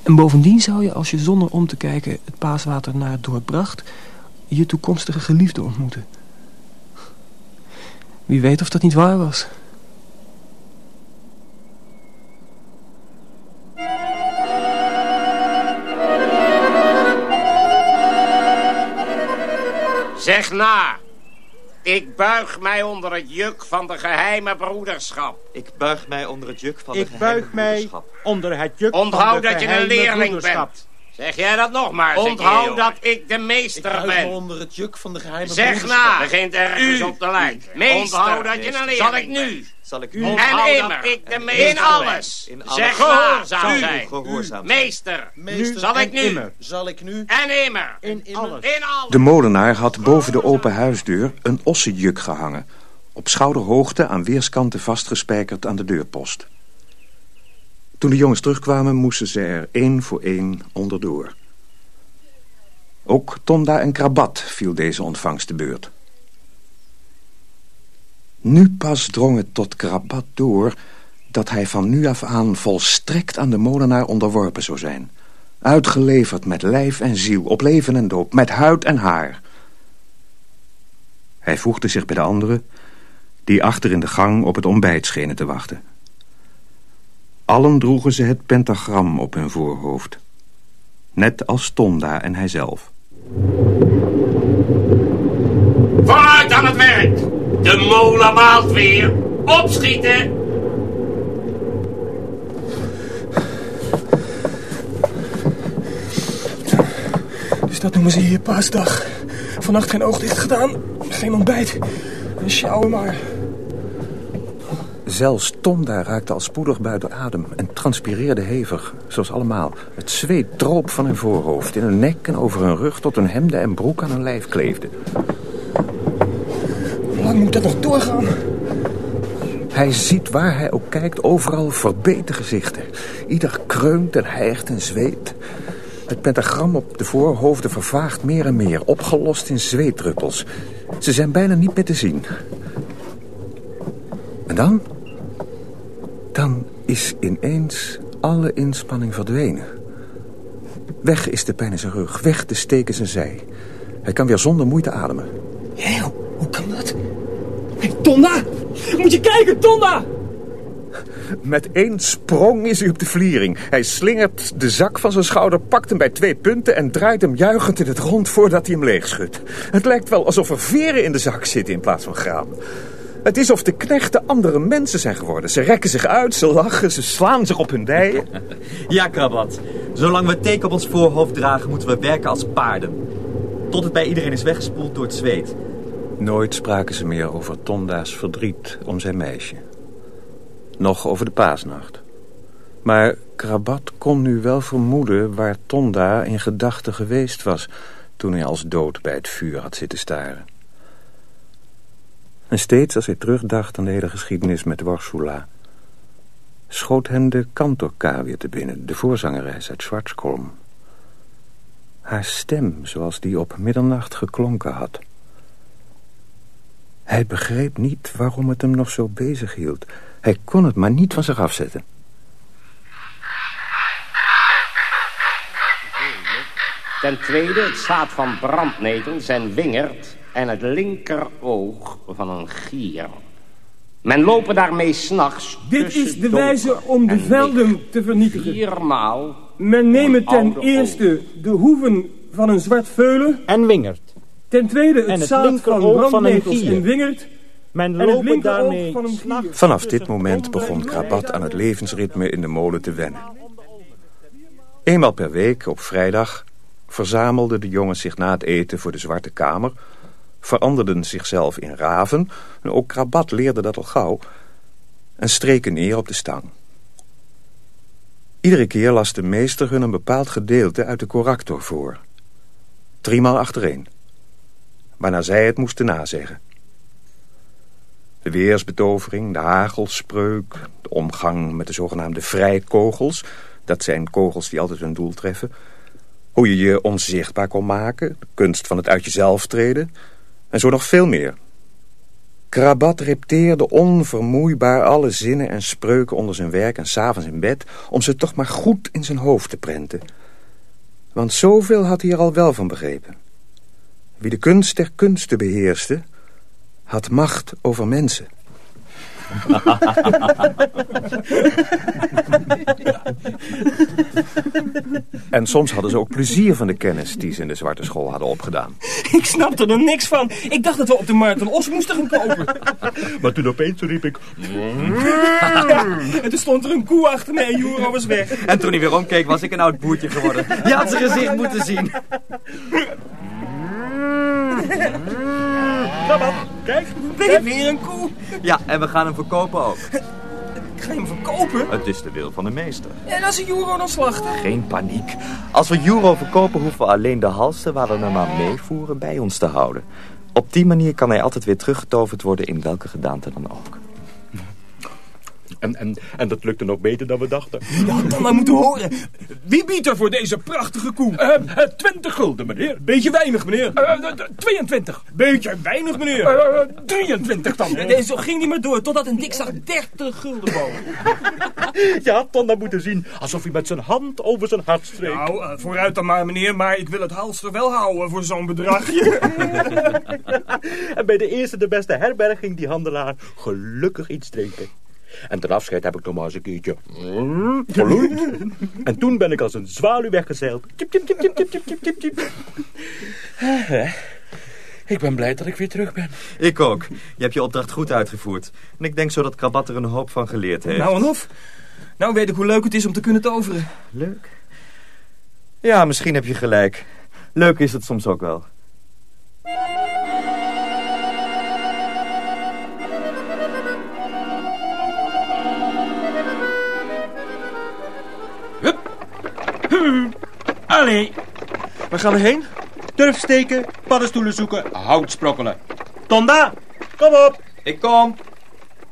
En bovendien zou je, als je zonder om te kijken het paaswater naar het dorp bracht... je toekomstige geliefde ontmoeten. Wie weet of dat niet waar was. Zeg na. Ik buig mij onder het juk van de geheime broederschap. Ik buig mij onder het juk van de geheime broederschap. Ik buig mij onder het juk Onthoud van de dat je een leerling bent. Zeg jij dat nog maar Onthoud dat ik de meester ik ben. onder het juk van de geheime Zeg na. Begint ergens op de lijn. Meester. Onthoud dat je een Zal ik nu. Zal ik nu. En immer. Ik de meester in alles. In alles. Zeg gehoorzaam zijn. Gehoorzaam Meester. Meester. Zal ik nu. Zal ik nu. En immer. In alles. In alles. De molenaar had boven de open huisdeur een ossenjuk gehangen. Op schouderhoogte aan weerskanten vastgespijkerd aan de deurpost. Toen de jongens terugkwamen moesten ze er één voor één onderdoor. Ook Tonda en Krabat viel deze ontvangst te beurt. Nu pas drong het tot Krabat door dat hij van nu af aan volstrekt aan de molenaar onderworpen zou zijn. Uitgeleverd met lijf en ziel, op leven en dood, met huid en haar. Hij voegde zich bij de anderen, die achter in de gang op het ontbijt schenen te wachten. Allen droegen ze het pentagram op hun voorhoofd. Net als Tonda en hijzelf. Vooruit aan het werk! De molen maalt weer! Opschieten! Dus dat noemen ze hier paasdag. Vannacht geen oog dicht gedaan, geen ontbijt. Een sjouwen maar. Zelfs Tonda raakte al spoedig buiten adem en transpireerde hevig, zoals allemaal. Het zweet droop van hun voorhoofd, in hun nek en over hun rug... tot hun hemden en broek aan hun lijf kleefde. Hoe lang moet dat nog doorgaan? Hij ziet waar hij ook kijkt overal verbeten gezichten. Ieder kreunt en hijgt en zweet. Het pentagram op de voorhoofden vervaagt meer en meer, opgelost in zweetdruppels. Ze zijn bijna niet meer te zien. En dan? Dan is ineens alle inspanning verdwenen. Weg is de pijn in zijn rug, weg de steek in zijn zij. Hij kan weer zonder moeite ademen. Hé, hoe kan dat? Hey, Tonda! Moet je kijken, Tonda! Met één sprong is hij op de vliering. Hij slingert de zak van zijn schouder, pakt hem bij twee punten... en draait hem juichend in het rond voordat hij hem leegschudt. Het lijkt wel alsof er veren in de zak zitten in plaats van graan. Het is of de knechten andere mensen zijn geworden. Ze rekken zich uit, ze lachen, ze slaan zich op hun dijen. Ja, Krabat. Zolang we teken op ons voorhoofd dragen, moeten we werken als paarden. Tot het bij iedereen is weggespoeld door het zweet. Nooit spraken ze meer over Tonda's verdriet om zijn meisje. Nog over de paasnacht. Maar Krabat kon nu wel vermoeden waar Tonda in gedachten geweest was... toen hij als dood bij het vuur had zitten staren. En steeds als hij terugdacht aan de hele geschiedenis met Warsula... schoot hem de kantorka weer te binnen, de voorzangeres uit Schwarzkolm. Haar stem, zoals die op middernacht geklonken had. Hij begreep niet waarom het hem nog zo bezig hield. Hij kon het maar niet van zich afzetten. Ten tweede het zaad van brandnetels en wingerd en het linkeroog van een gier. Men lopen daarmee s'nachts Dit is de wijze om de velden te vernietigen. Viermaal. Men neemt ten eerste de hoeven van een zwart veulen. En wingerd. Ten tweede het, En het zaad van brandnetels gier. en wingerd. Men En het lopen linkeroog daarmee van een gier. Vanaf dit moment begon Krabat aan het levensritme in de molen te wennen. Eenmaal per week, op vrijdag, verzamelden de jongens zich na het eten voor de Zwarte Kamer... veranderden zichzelf in raven, en ook Krabat leerde dat al gauw... en streken neer op de stang. Iedere keer las de meester hun een bepaald gedeelte uit de corrector voor. Driemaal achtereen. Waarna zij het moesten nazeggen. De weersbetovering, de hagelspreuk, de omgang met de zogenaamde vrijkogels... dat zijn kogels die altijd hun doel treffen... hoe je je onzichtbaar kon maken, de kunst van het uit jezelf treden... en zo nog veel meer. Krabat repteerde onvermoeibaar alle zinnen en spreuken onder zijn werk... en s'avonds in bed, om ze toch maar goed in zijn hoofd te prenten. Want zoveel had hij er al wel van begrepen. Wie de kunst der kunsten beheerste had macht over mensen. en soms hadden ze ook plezier van de kennis die ze in de zwarte school hadden opgedaan. Ik snapte er niks van. Ik dacht dat we op de markt een os moesten gaan kopen. Maar toen opeens riep ik... En toen stond er een koe achter me en Juro was weg. En toen hij weer omkeek, was ik een oud boertje geworden. Je had zijn gezicht moeten zien. Krabat, kijk, ben je weer een koe? Ja, en we gaan hem verkopen ook. Ga je hem verkopen? Het is de wil van de meester. En als een Juro dan slachten? Geen paniek. Als we Euro verkopen, hoeven we alleen de halsen waar we hem aan meevoeren bij ons te houden. Op die manier kan hij altijd weer teruggetoverd worden in welke gedaante dan ook. En, en, en dat lukte nog beter dan we dachten. Je had dan maar moeten horen. Wie biedt er voor deze prachtige koe? Uh, 20 gulden, meneer. Beetje weinig, meneer. Uh, 22. Beetje weinig, meneer. 23 dan. Nee, zo ging niet meer door, totdat een dik zag 30 gulden boven. Je had dan dat moeten zien, alsof hij met zijn hand over zijn hart streek. Nou, uh, vooruit dan maar, meneer, maar ik wil het halster wel houden voor zo'n bedrag. en bij de eerste de beste herberg ging die handelaar gelukkig iets drinken. En ten afscheid heb ik nog maar eens een keertje verloeid. En toen ben ik als een zwaluw weggezeild. Tjip, tjip, tjip, tjip, tjip, tjip, tjip, tjip. Ik ben blij dat ik weer terug ben. Ik ook. Je hebt je opdracht goed uitgevoerd. En ik denk zo dat Krabat er een hoop van geleerd heeft. Nou en of. Nou weet ik hoe leuk het is om te kunnen toveren. Leuk? Ja, misschien heb je gelijk. Leuk is het soms ook wel. Allee. Waar gaan we heen? Turf steken, paddenstoelen zoeken, hout sprokkelen. Tonda, kom op. Ik kom.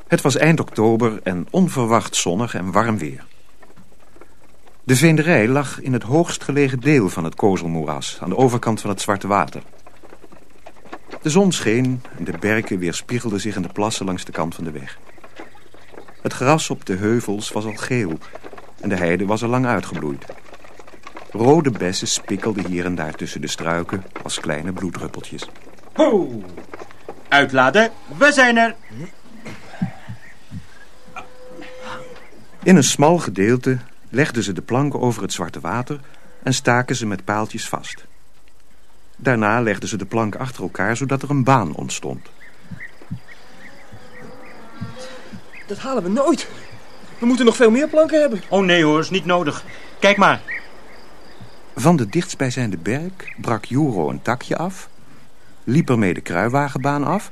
Het was eind oktober en onverwacht zonnig en warm weer. De veenderij lag in het hoogst gelegen deel van het kozelmoeras... aan de overkant van het Zwarte Water. De zon scheen en de berken weerspiegelden zich in de plassen langs de kant van de weg. Het gras op de heuvels was al geel en de heide was al lang uitgebloeid. Rode bessen spikkelden hier en daar tussen de struiken als kleine bloeddruppeltjes. Ho! Uitladen, we zijn er. In een smal gedeelte legden ze de planken over het zwarte water en staken ze met paaltjes vast. Daarna legden ze de planken achter elkaar zodat er een baan ontstond. Dat halen we nooit. We moeten nog veel meer planken hebben. Oh nee hoor, is niet nodig. Kijk maar. Van de dichtstbijzijnde berk brak Juro een takje af, liep ermee de kruiwagenbaan af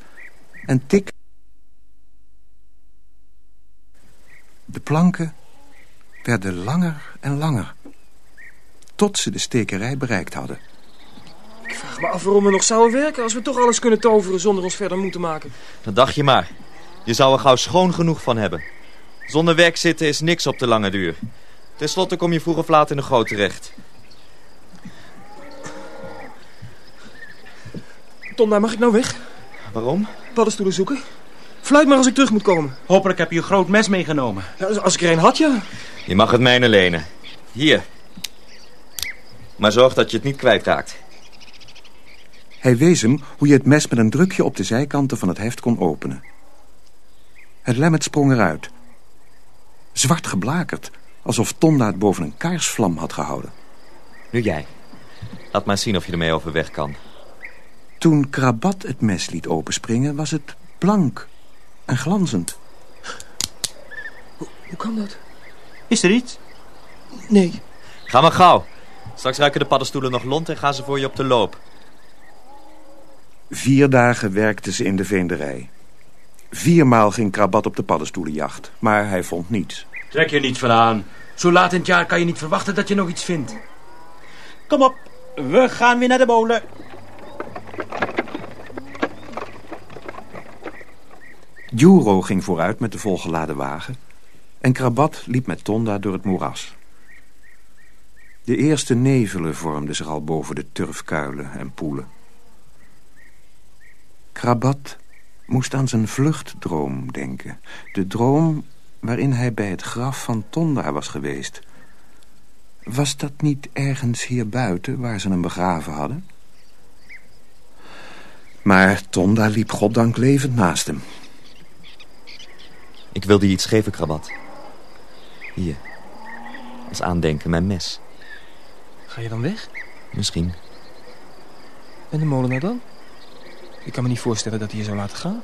en tik. De planken werden langer en langer, tot ze de stekerij bereikt hadden. Ik vraag me af waarom we nog zouden werken als we toch alles kunnen toveren zonder ons verder moeten maken. Dat dacht je maar. Je zou er gauw schoon genoeg van hebben. Zonder werk zitten is niks op de lange duur. Ten slotte kom je vroeg of laat in de goot terecht. Tonda, mag ik nou weg? Waarom? Paddenstoelen zoeken. Fluit maar als ik terug moet komen. Hopelijk heb je een groot mes meegenomen. Ja, als ik er een had, ja. Je mag het mijne lenen. Hier. Maar zorg dat je het niet kwijtraakt. Hij wees hem hoe je het mes met een drukje op de zijkanten van het heft kon openen. Het lemmet sprong eruit. Zwart geblakerd, alsof Tonda het boven een kaarsvlam had gehouden. Nu jij. Laat maar zien of je ermee overweg kan. Toen Krabat het mes liet openspringen, was het blank en glanzend. Hoe, hoe kan dat? Is er iets? Nee. Ga maar gauw. Straks ruiken de paddenstoelen nog lont en gaan ze voor je op de loop. Vier dagen werkten ze in de veenderij. Viermaal ging Krabat op de paddenstoelenjacht, maar hij vond niets. Trek je niets van aan. Zo laat in het jaar kan je niet verwachten dat je nog iets vindt. Kom op, we gaan weer naar de molen. Juro ging vooruit met de volgeladen wagen... en Krabat liep met Tonda door het moeras. De eerste nevelen vormden zich al boven de turfkuilen en poelen. Krabat moest aan zijn vluchtdroom denken. De droom waarin hij bij het graf van Tonda was geweest. Was dat niet ergens hier buiten waar ze hem begraven hadden? Maar Tonda liep goddank levend naast hem. Ik wilde je iets geven, Krabat. Hier. Als aandenken, mijn mes. Ga je dan weg? Misschien. En de molenaar dan? Ik kan me niet voorstellen dat hij je zou laten gaan.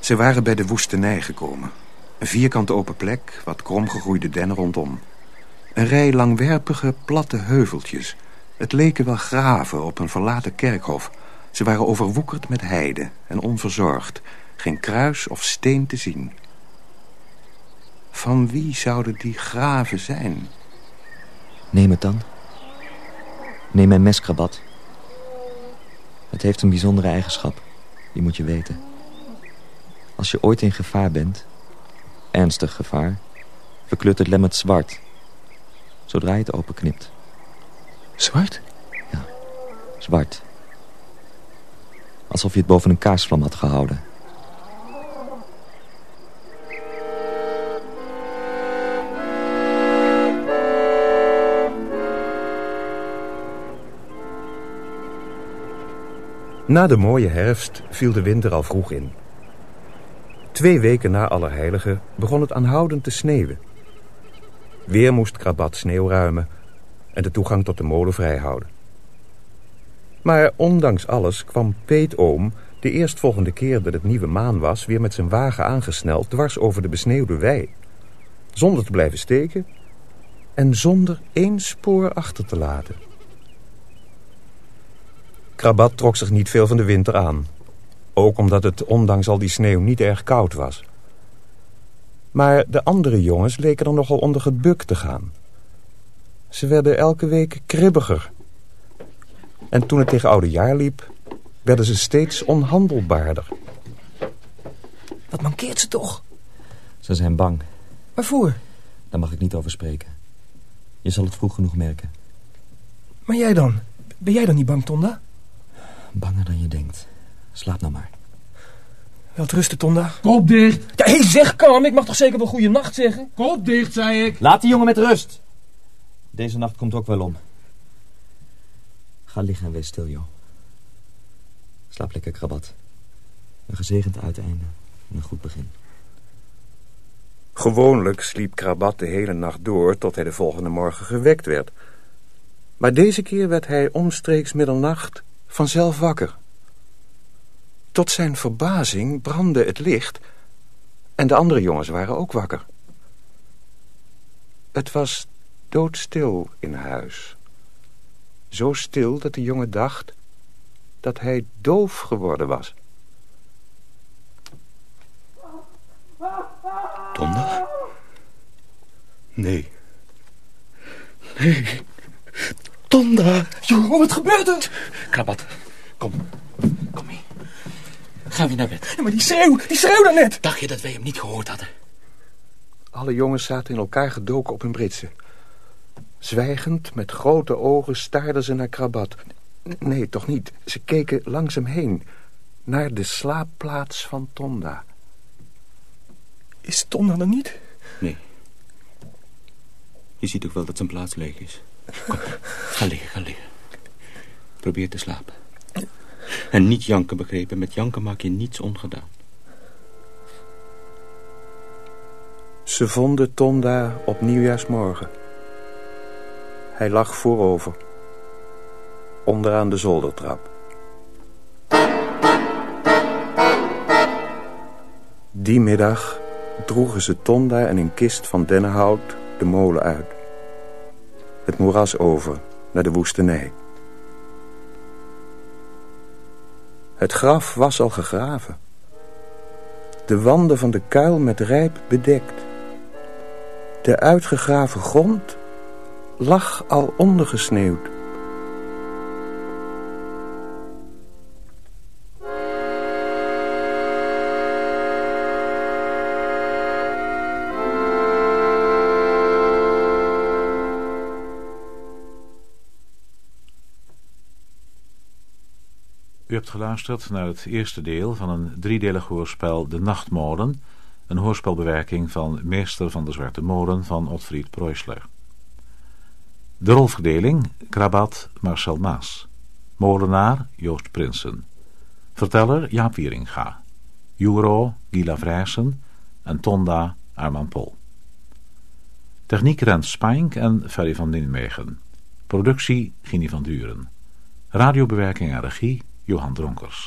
Ze waren bij de woestenij gekomen. Een vierkante open plek, wat kromgegroeide dennen rondom. Een rij langwerpige, platte heuveltjes. Het leken wel graven op een verlaten kerkhof. Ze waren overwoekerd met heide en onverzorgd. Geen kruis of steen te zien. Van wie zouden die graven zijn? Neem het dan. Neem mijn mes, Krabat. Het heeft een bijzondere eigenschap. Die moet je weten. Als je ooit in gevaar bent, ernstig gevaar, verkleurt het lemmet zwart. Zodra je het openknipt. Zwart? Ja, zwart. Alsof je het boven een kaarsvlam had gehouden. Na de mooie herfst viel de winter al vroeg in. Twee weken na Allerheiligen begon het aanhoudend te sneeuwen. Weer moest Krabat sneeuw ruimen en de toegang tot de molen vrijhouden. Maar ondanks alles kwam Peet Oom de eerstvolgende keer dat het nieuwe maan was... weer met zijn wagen aangesneld dwars over de besneeuwde wei. Zonder te blijven steken en zonder één spoor achter te laten. Krabat trok zich niet veel van de winter aan. Ook omdat het ondanks al die sneeuw niet erg koud was. Maar de andere jongens leken er nogal onder gebukt te gaan. Ze werden elke week kribbiger. En toen het tegen oude jaar liep, werden ze steeds onhandelbaarder. Wat mankeert ze toch? Ze zijn bang. Waarvoor? Daar mag ik niet over spreken. Je zal het vroeg genoeg merken. Maar jij dan? Ben jij dan niet bang, Tonda? Banger dan je denkt. Slaap nou maar. rusten, Tonda. Kop dicht. Ja, hé, zeg kalm. Ik mag toch zeker wel goede nacht zeggen? Kop dicht, zei ik. Laat die jongen met rust. Deze nacht komt ook wel om. Ga liggen en wees stil, joh. Slaap lekker, krabat. Een gezegend uiteinde en een goed begin. Gewoonlijk sliep Krabat de hele nacht door tot hij de volgende morgen gewekt werd. Maar deze keer werd hij omstreeks middernacht vanzelf wakker. Tot zijn verbazing brandde het licht en de andere jongens waren ook wakker. Het was doodstil in huis. Zo stil dat de jongen dacht dat hij doof geworden was. Tonda? Nee. Nee. Tonda! Joh, wat gebeurt er? Krabat, kom. Kom mee. Gaan we naar bed. Ja, maar die schreeuw, die schreeuw daarnet. Dacht je dat wij hem niet gehoord hadden? Alle jongens zaten in elkaar gedoken op hun britsen. Zwijgend, met grote ogen, staarden ze naar Krabat. Nee, toch niet. Ze keken langs hem heen. Naar de slaapplaats van Tonda. Is Tonda er niet? Nee. Je ziet ook wel dat zijn plaats leeg is. Kom, ga liggen, ga liggen. Probeer te slapen. En niet janken begrepen. Met janken maak je niets ongedaan. Ze vonden Tonda op nieuwjaarsmorgen. Hij lag voorover. Onderaan de zoldertrap. Die middag droegen ze Tonda en een kist van dennenhout de molen uit. Het moeras over, naar de woestenij. Het graf was al gegraven. De wanden van de kuil met rijp bedekt. De uitgegraven grond lag al ondergesneeuwd. U hebt geluisterd naar het eerste deel van een driedelig hoorspel De Nachtmolen, een hoorspelbewerking van Meester van de Zwarte Molen van Otfried Preussler. De rolverdeling Krabat Marcel Maas, Molenaar Joost Prinsen, Verteller Jaap Wieringa, Juro Gila Vrijsen en Tonda Arman Pol. Techniek Rent Spijnk en Ferry van Nijmegen. Productie Gini van Duren. Radiobewerking en regie Johan Dronkers.